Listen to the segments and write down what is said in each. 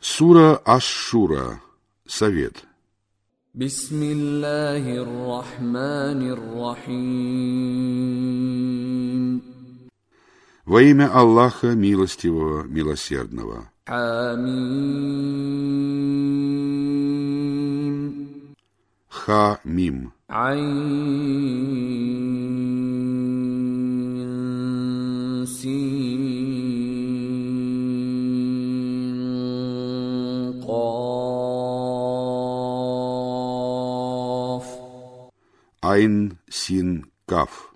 Сура Аш-Шура. Совет. Бисмиллахир-Рахманир-Рахим. Во имя Аллаха Милостивого, Милосердного. Амин. Ха-Мим. Айн-Син. Айн Син Каф.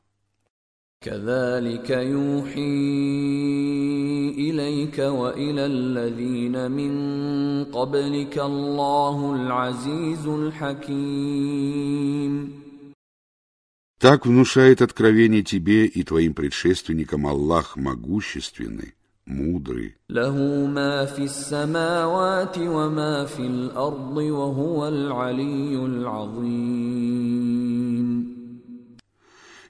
كذلك يوحي اليك والى الذين من قبلك الله العزيز الحكيم Так внушает откровение тебе и твоим предшественникам Аллах могущественный, мудрый. له ما في السماوات وما في الارض وهو العلي العظيم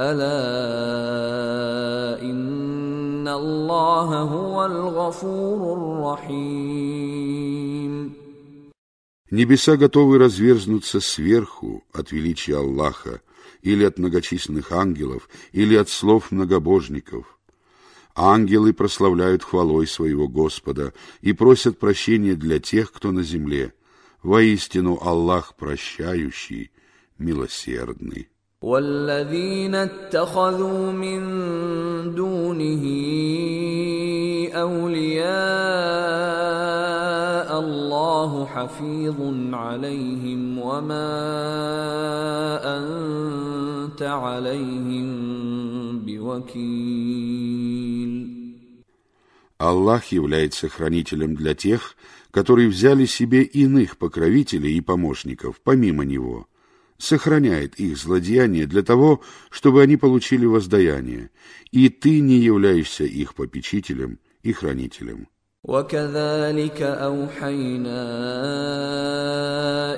Аля инна Аллаха хуал гафурур рахим. Небеса готовы разверзнуться сверху от величия Аллаха, или от многочисленных ангелов, или от слов многобожников. Ангелы прославляют хвалой своего Господа и просят прощения для тех, кто на земле. Воистину Аллах прощающий, милосердный. والذين اتخذوا من دونه اولياء الله حفيظ عليهم وما انت عليهم بوكيل Аллах является хранителем для тех, которые взяли себе иных покровителей и помощников, помимо Него, сохраняет их злодеяния для того, чтобы они получили воздаяние, и ты не являешься их попечителем и хранителем. وكذلك اوحينا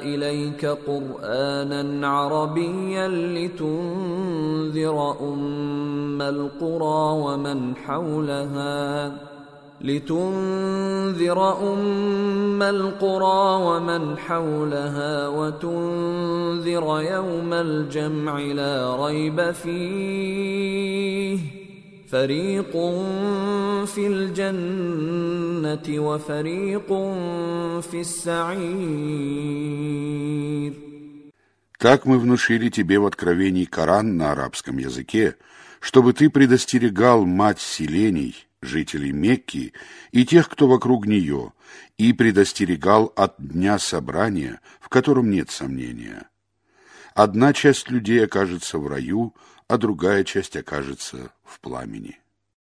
اليك قرانا عربيا لتنذر ام القرى ومن حولها لتنذر ام القرى ومن حولها وتنذر يوم الجمع لا ريب فيه فريق في الجنه وفريق في السعير Так мы внушили тебе в откровении Коран на арабском языке, чтобы ты предостерегал мать селений, жителей Мекки и тех, кто вокруг нее, и предостерегал от дня собрания, в котором нет сомнения. Одна часть людей окажется в раю, а другая часть окажется в пламени.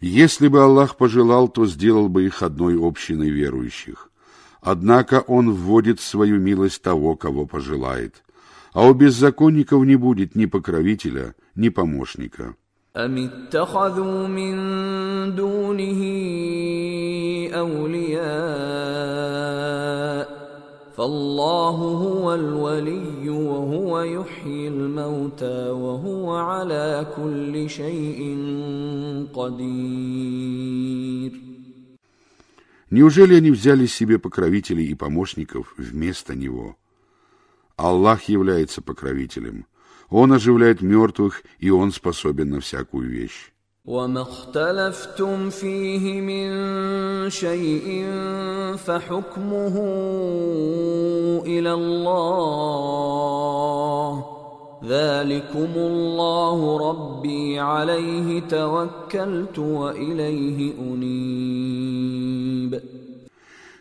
Если бы Аллах пожелал, то сделал бы их одной общиной верующих. Однако Он вводит в свою милость того, кого пожелает. А у беззаконников не будет ни покровителя, ни помощника. أم اتخذوا من دونه أولياء فالله هو الولي وهو يحيي الموتى وهو على كل شيء قدير Неужели они взяли себе покровителей и помощников вместо Него? Аллах является покровителем. Он оживляет мертвых, и Он способен на всякую вещь. وما اختلفتم فيه من شيء فحكمه الى الله ذلكم الله ربي عليه توكلت وإليه أنيب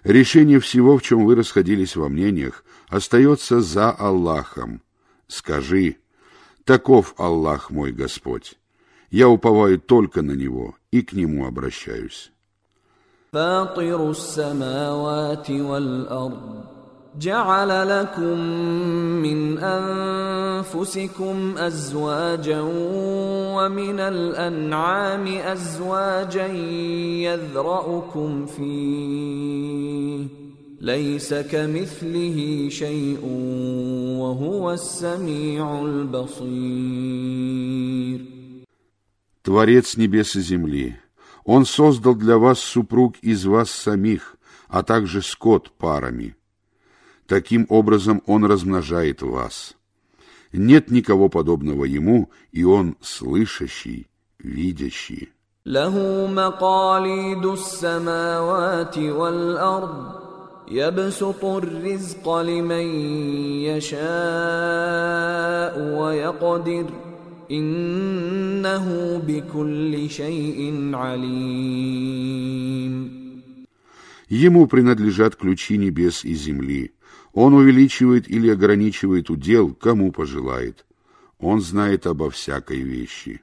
Решение всего, в чем вы расходились во мнениях, остается за Аллахом. Скажи, таков Аллах мой Господь. Я уповаю только на Него и к Нему обращаюсь. فاطر السماوات والأرض جعل لكم من انفسكم ازواجا ومن الانعام ازواجا يذرأكم فيه ليس كمثله شيء وهو السميع البصير Творец небес и земли, Он создал для вас супруг из вас самих, а также скот парами – Таким образом он размножает вас. Нет никого подобного ему, и он слышащий, видящий. له مقاليد السماوات والأرض يبسط الرزق لمن يشاء ويقدر Иннаху бикулли шейин алим. Ему принадлежат ключи небес и земли. Он увеличивает или ограничивает удел, кому пожелает. Он знает обо всякой вещи.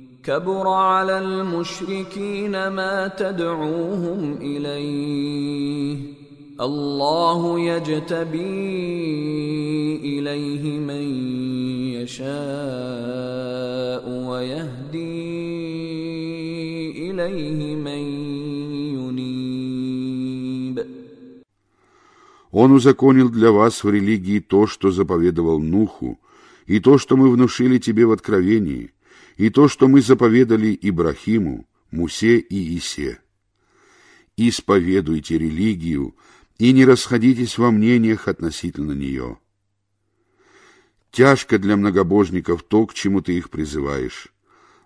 كبر على المشركين ما تدعوهم اليه الله يجتبي اليه من يشاء ويهدي اليه من ينيب Он узаконил для вас в религии то, что заповедовал Нуху, и то, что мы внушили тебе в откровении – и то, что мы заповедали Ибрахиму, Мусе и Исе. Исповедуйте религию и не расходитесь во мнениях относительно нее. Тяжко для многобожников то, к чему ты их призываешь.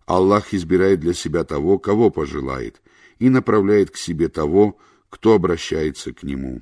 Аллах избирает для себя того, кого пожелает, и направляет к себе того, кто обращается к Нему.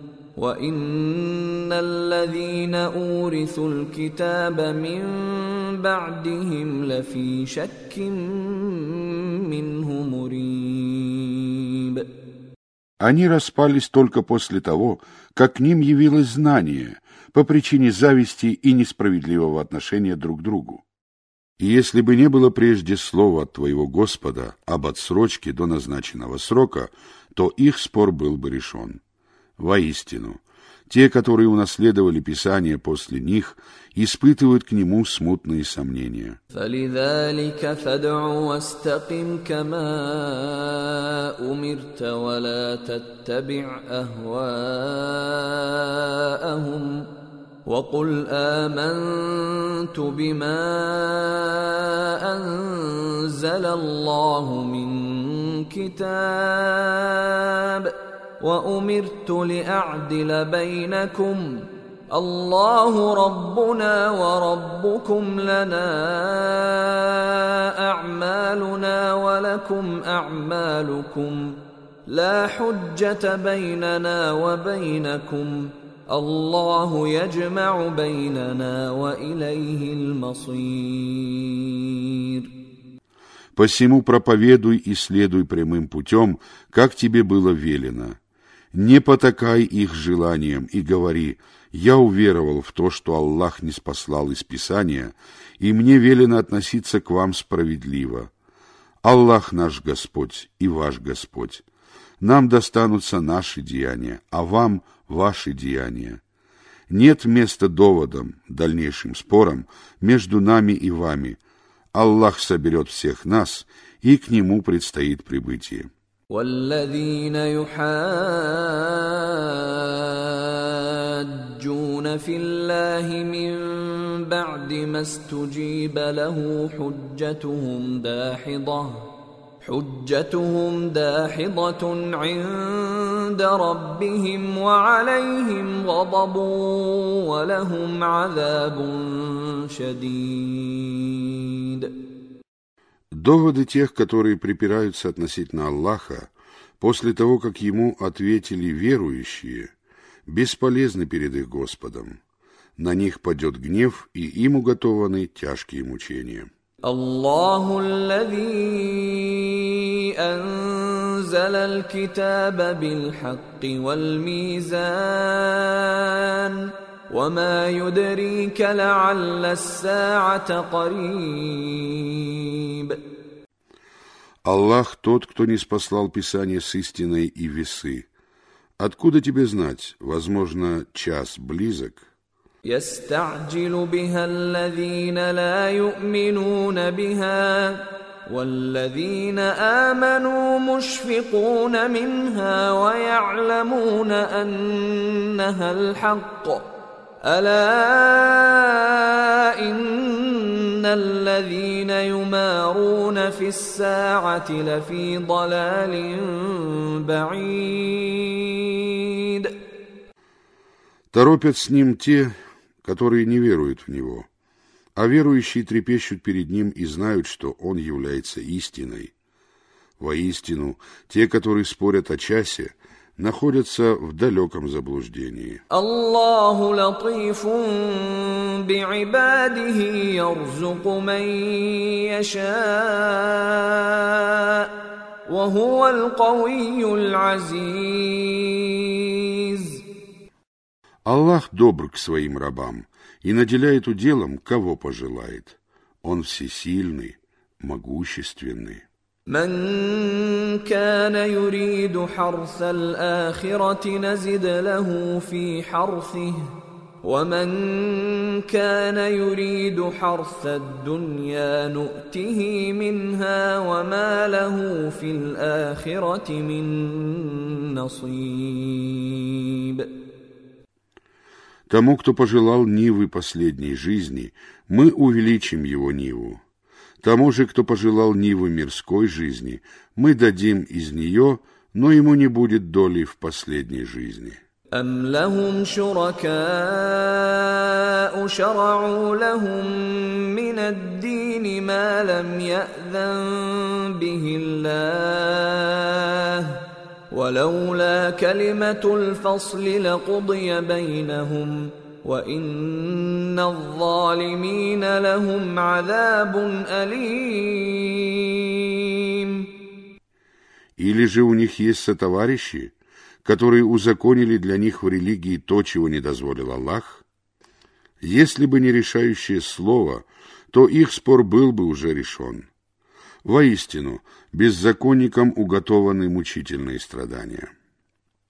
وان الذين اورثوا الكتاب من بعدهم لفي شك منه مريب Они распались только после того, как к ним явилось знание по причине зависти и несправедливого отношения друг к другу. И если бы не было прежде слова от твоего Господа об отсрочке до назначенного срока, то их спор был бы решен. Воистину, те, которые унаследовали Писание после них, испытывают к нему смутные сомнения. فلذلك فادع واستقم كما أمرت ولا تتبع أهواءهم وقل آمنت بما أنزل الله من كتاب ۖ وامرت لاعدل بينكم الله ربنا وربكم لنا اعمالنا ولكم اعمالكم لا حجه بيننا وبينكم الله يجمع بيننا واليه المصير Посему проповедуй и следуй прямым путем, как тебе было велено. Не потакай их желаниям и говори, я уверовал в то, что Аллах не спаслал из Писания, и мне велено относиться к вам справедливо. Аллах наш Господь и ваш Господь. Нам достанутся наши деяния, а вам ваши деяния. Нет места доводам, дальнейшим спорам между нами и вами. Аллах соберет всех нас, и к Нему предстоит прибытие. والذين يحاجون في الله من بعد ما استجيب له حجتهم داحضة حجتهم داحضة عند ربهم وعليهم غضب ولهم عذاب شديد. Доводы тех, которые припираются относительно Аллаха, после того, как ему ответили верующие, бесполезны перед их Господом. На них падет гнев, и им уготованы тяжкие мучения. الله الذي انزل الكتاب بالحق والميزان وما يدريك لعل الساعه قريب Аллах тот, кто не спаслал Писание с истиной и весы. Откуда тебе знать? Возможно, час близок. يستعجل بها الذين لا يؤمنون بها والذين امنوا مشفقون منها ويعلمون انها الحق الا ان الذين يمارون في الساعه لفي ضلال بعيد Торопят с ним те, которые не веруют в Него, а верующие трепещут перед Ним и знают, что Он является истиной. Воистину, те, которые спорят о часе, находятся в далеком заблуждении. Аллаху латифун би'ибадихи ярзуку ман яша, ва хува ал-кавийю азиз Аллах добр к своим рабам и наделяет уделом, кого пожелает. Он всесильный, могущественный. من كان يريد حرث الآخرة نزد له في حرثه ومن كان يريد حرث الدنيا نؤته منها وما له في الآخرة من نصيب Тому, кто пожелал Нивы последней жизни, мы увеличим его Ниву. Тому же, кто пожелал Нивы мирской жизни, мы дадим из нее, но ему не будет доли в последней жизни. أم لهم شركاء شرعوا لهم من الدين ما لم يأذن به الله ولولا كلمة الفصل لقضي بينهم وإن الظالمين لهم عذاب أليم Или же у них есть сотоварищи, которые узаконили для них в религии то, чего не дозволил Аллах? Если бы не решающее слово, то их спор был бы уже решен. Воистину, беззаконникам уготованы мучительные страдания.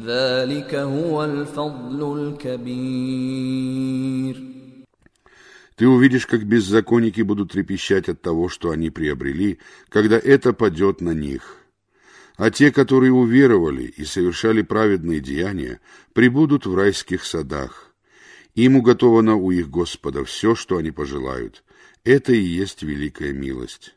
ذلك هو الفضل الكبير Ты увидишь, как беззаконники будут трепещать от того, что они приобрели, когда это падет на них. А те, которые уверовали и совершали праведные деяния, прибудут в райских садах. Им уготовано у их Господа все, что они пожелают – это и есть великая милость.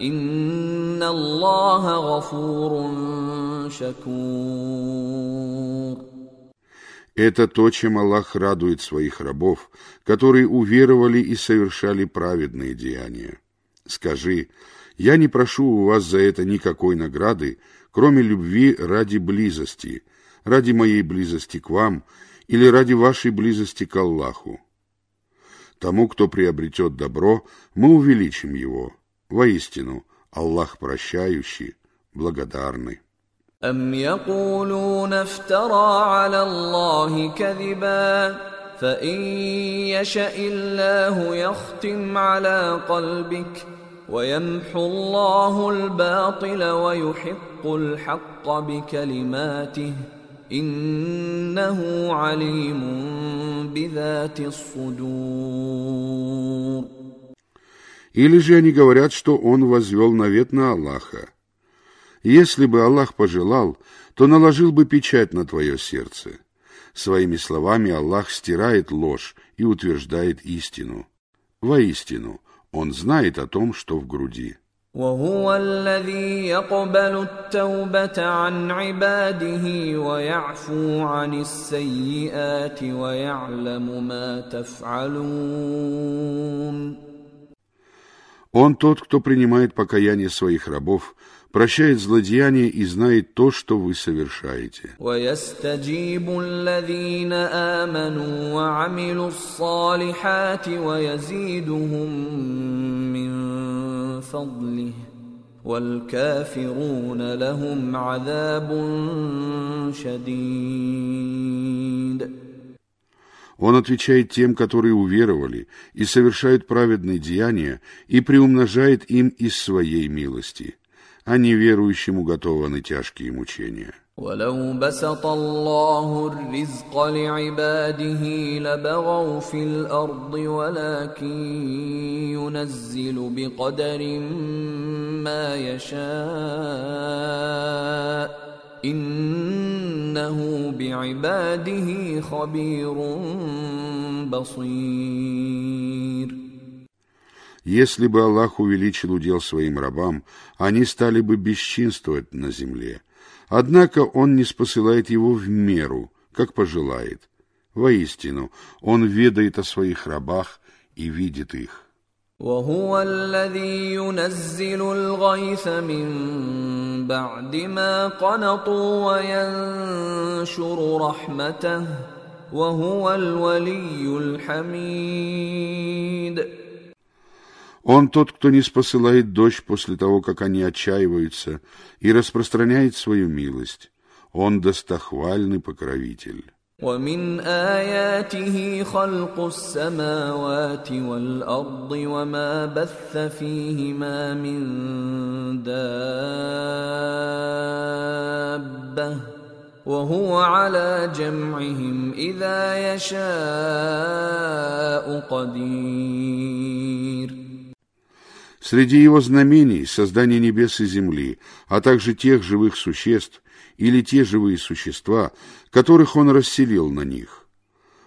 Инна Аллаха гафурун шакур. Это то, чем Аллах радует своих рабов, которые уверовали и совершали праведные деяния. Скажи, я не прошу у вас за это никакой награды, кроме любви ради близости, ради моей близости к вам или ради вашей близости к Аллаху. Тому, кто приобретет добро, мы увеличим его, Воистину, Аллах прощающий, благодарный. أم يقولون افترى على الله كذبا فإن يشأ الله يختم على قلبك ويمحو الله الباطل ويحق الحق بكلماته إنه عليم بذات الصدور Или же они говорят, что он возвел навет на Аллаха. Если бы Аллах пожелал, то наложил бы печать на твое сердце. Своими словами Аллах стирает ложь и утверждает истину. Воистину, Он знает о том, что в груди. وهو الذي يقبل التوبة عن عباده ويعفو عن السيئات ويعلم ما تفعلون Он тот, кто принимает покаяние своих рабов, прощает злодеяния и знает то, что вы совершаете. ويستجيب الذين آمنوا وعملوا الصالحات ويزيدهم من فضله والكافرون لهم عذاب شديد Он отвечает тем, которые уверовали и совершают праведные деяния, и приумножает им из своей милости а неверующим уготованы тяжкие мучения. ولو بسط الله الرزق لعباده لبغوا في الارض ولكن ينزل بقدر ما يشاء انه بعباده خبير بصير Если бы Аллах увеличил удел своим рабам, они стали бы бесчинствовать на земле. Однако Он не спосылает его в меру, как пожелает. Воистину, Он ведает о своих рабах и видит их. وهو الذي ينزل الغيث من بعد ما قنطوا وينشر رحمته وهو الولي الحميد Он тот, кто не спосылает дождь после того, как они отчаиваются, и распространяет свою милость. Он достохвальный покровитель. ومن آياته خلق السماوات والأرض وما بث فيهما من دابة وهو على جمعهم إذا يشاء قدير Среди его знамений создание небес и земли, а также тех живых существ или те живые существа, которых он расселил на них.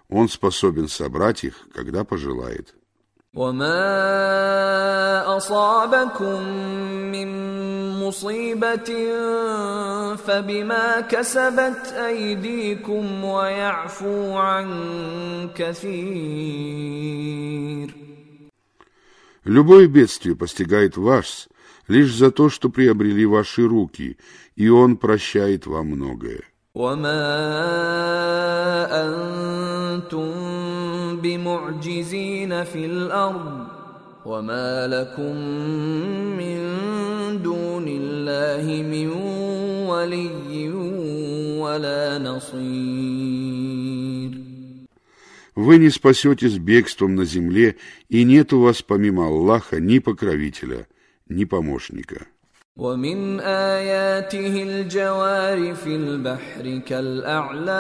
Он способен собрать их, когда пожелает. وما أصابكم من مصيبة فبما كسبت أيديكم ويعفو عن كثير Любое бедствие постигает вас лишь за то, что приобрели ваши руки, и Он прощает вам многое. وما أنتم بمعجزين في الأرض وما لكم من دون الله من ولي ولا نصير Вы не спасетесь бегством на земле, и нет у вас помимо Аллаха ни покровителя, ни помощника. ومن آياته الجوار في البحر كالأعلام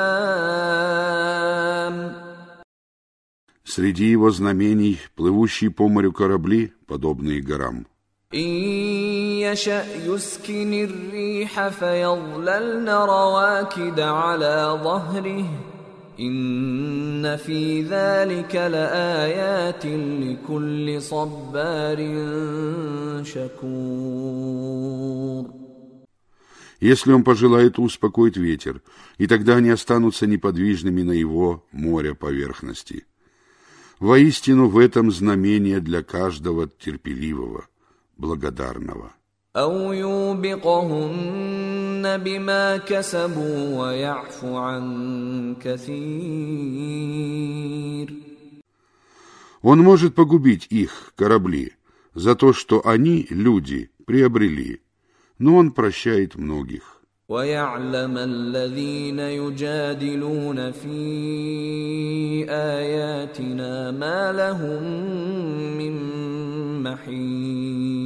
Среди его знамений плывущие по морю корабли, подобные горам. إن يشأ يسكن الريح فيظللن رواكد على ظهره إن في ذلك لآيات لكل صبار شكور Если он пожелает, успокоить ветер, и тогда они останутся неподвижными на его море поверхности. Воистину в этом знамение для каждого терпеливого, благодарного. أو يوبقهن بما كسبوا ويعفو عن كثير Он может погубить их, корабли, за то, что они, люди, приобрели, но он прощает многих. ويعلم الذين يجادلون في آياتنا ما لهم من محيص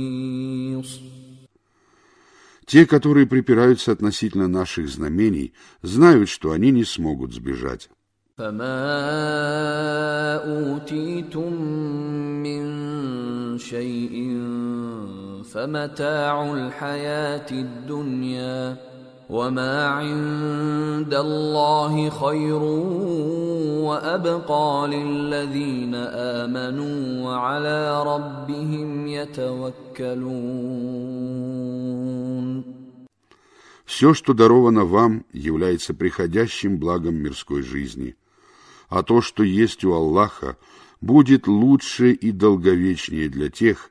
Те, которые припираются относительно наших знамений, знают, что они не смогут сбежать. فما أوتيتم من شيء فمتاع الحياة الدنيا وما عند الله خير وأبقى للذين آمنوا وعلى ربهم يتوكلون Все, что даровано вам, является приходящим благом мирской жизни, а то, что есть у Аллаха, будет лучше и долговечнее для тех,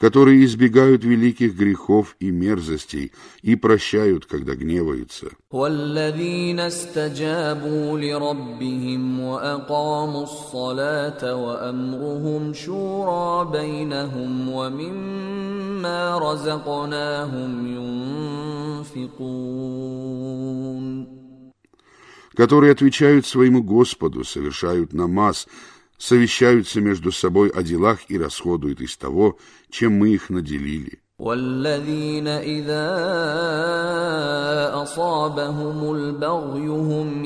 которые избегают великих грехов и мерзостей и прощают, когда гневаются. والذين استجابوا لربهم وأقاموا الصلاة وأمرهم شورى بينهم ومما رزقناهم ينفقون которые отвечают своему Господу, совершают намаз, совещаются между собой о делах и расходуют из того, чем мы их наделили. والذين إذا أصابهم البغي هم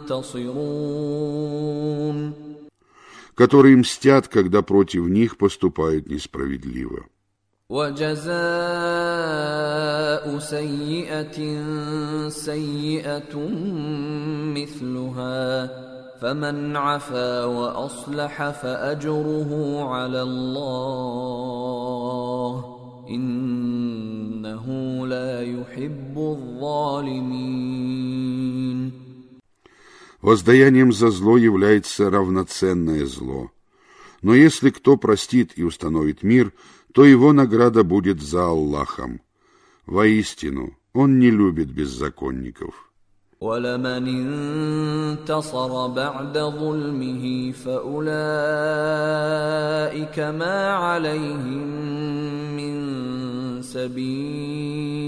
ينتصرون которые мстят, когда против них поступают несправедливо. وجزاء سيئة سيئة مثلها فمن عفا واصلح فاجره على الله انه لا يحب الظالمين Воздаянием за зло является равноценное зло. Но если кто простит и установит мир, то его награда будет за Аллахом. Воистину, он не любит беззаконников. ولمن انتصر بعد ظلمه فأولئك ما عليهم من سبيل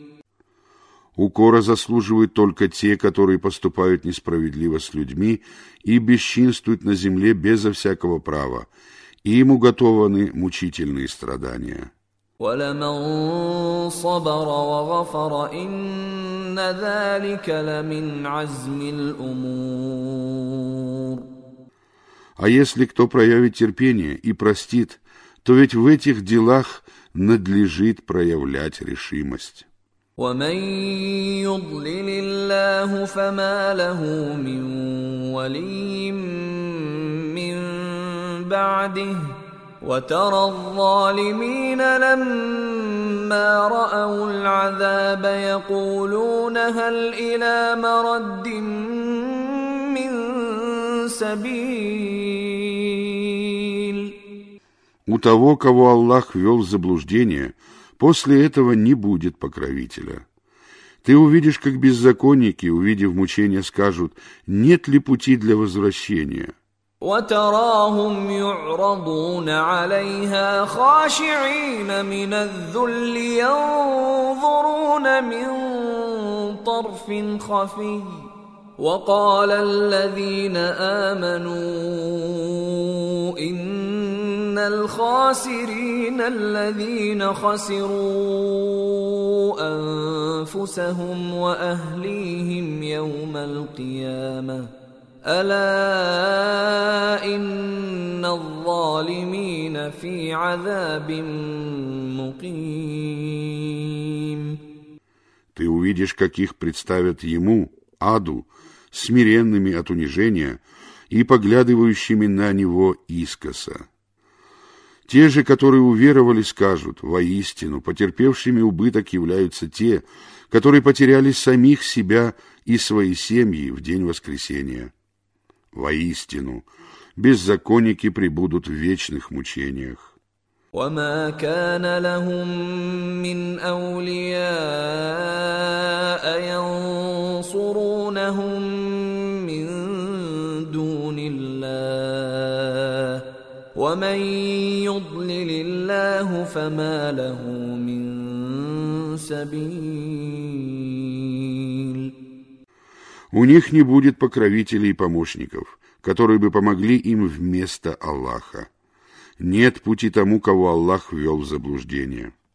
Укора заслуживают только те, которые поступают несправедливо с людьми и бесчинствуют на земле безо всякого права, и им уготованы мучительные страдания. А если кто проявит терпение и простит, то ведь в этих делах надлежит проявлять решимость. ومن يضلل الله فما له من ولي من بعده وترى الظالمين لما راوا العذاب يقولون هل الى مرد من سبيل У того, кого Аллах ввел в заблуждение, После этого не будет покровителя. Ты увидишь, как беззаконники, увидев мучения, скажут, нет ли пути для возвращения. وتراهم يعرضون عليها خاشعين من الذل ينظرون من طرف خفي وقال الذين امنوا ان الخاسرين الذين خسروا انفسهم واهليهم يوم القيامه الا ان الظالمين في عذاب مقيم Ты увидишь, как их представят ему, аду, смиренными от унижения и поглядывающими на него искоса. Те же, которые уверовали, скажут, воистину, потерпевшими убыток являются те, которые потеряли самих себя и свои семьи в день воскресения. Воистину, беззаконники пребудут в вечных мучениях. وما كان لهم من اولياء ينصرونهم ومن يضلل الله فما له من سبيل У них не будет покровителей и помощников, которые бы помогли им вместо Аллаха. Нет пути тому, кого Аллах ввел в заблуждение.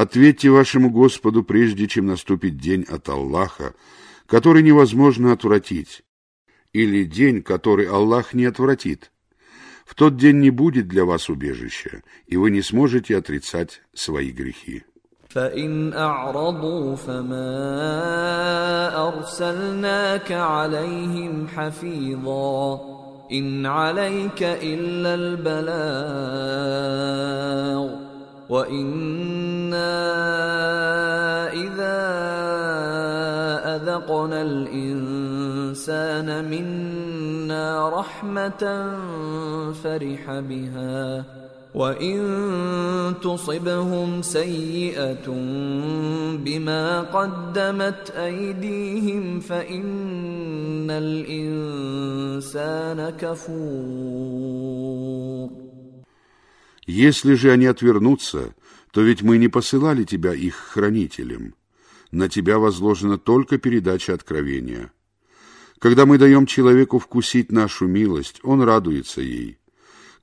Ответьте вашему Господу, прежде чем наступит день от Аллаха, который невозможно отвратить, или день, который Аллах не отвратит. В тот день не будет для вас убежища, и вы не сможете отрицать свои грехи. فإن أعرضوا فما أرسلناك عليهم حفيظا إن عليك إلا البلاغ وأنا اذا اذقنا الانسان منا رحمه فرح بها وان تصبهم سيئه بما قدمت ايديهم فان الانسان كفور Если же они отвернутся, то ведь мы не посылали тебя их хранителем. На тебя возложена только передача откровения. Когда мы даем человеку вкусить нашу милость, он радуется ей.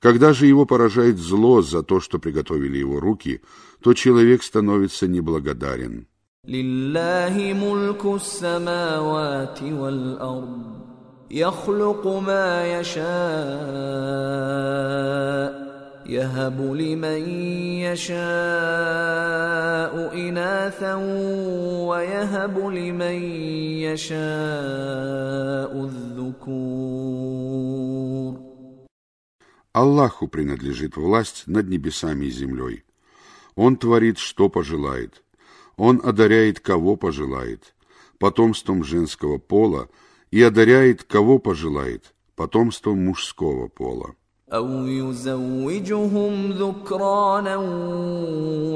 Когда же его поражает зло за то, что приготовили его руки, то человек становится неблагодарен. لله ملك السماوات والأرض يخلق ما يشاء يهب لمن يشاء إناثا ويهب لمن يشاء الذكور Аллаху принадлежит власть над небесами и землей. Он творит, что пожелает. Он одаряет, кого пожелает, потомством женского пола, и одаряет, кого пожелает, потомством мужского пола. أو يزوجهم ذكرانا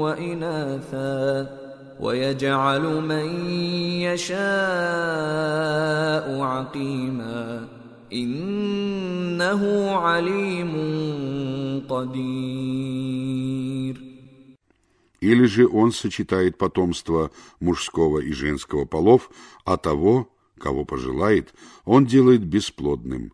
وإناثا ويجعل من يشاء عقيما إنه عليم قدير Или же он сочетает потомство мужского и женского полов, а того, кого пожелает, он делает бесплодным.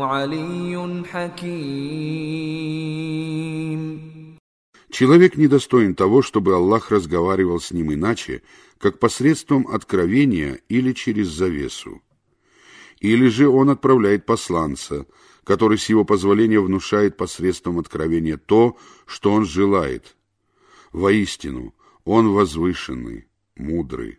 علي حكيم Человек недостоин того, чтобы Аллах разговаривал с ним иначе, как посредством откровения или через завесу. Или же он отправляет посланца, который с его позволения внушает посредством откровения то, что он желает. Воистину, он возвышенный, мудрый.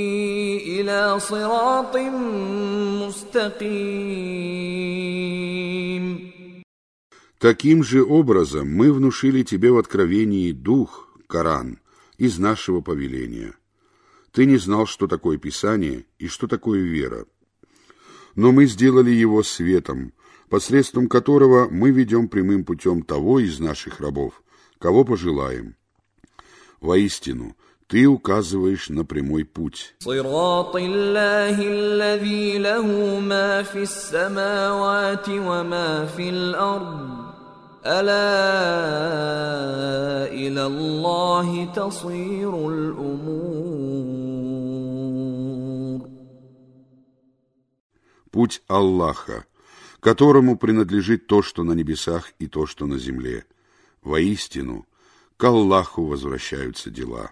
الى صراط مستقيم Таким же образом мы внушили тебе в откровении дух, Коран, из нашего повеления. Ты не знал, что такое Писание и что такое вера. Но мы сделали его светом, посредством которого мы ведем прямым путем того из наших рабов, кого пожелаем. Воистину, ты указываешь на прямой путь. Путь Аллаха, которому принадлежит то, что на небесах и то, что на земле. Воистину, к Аллаху возвращаются дела.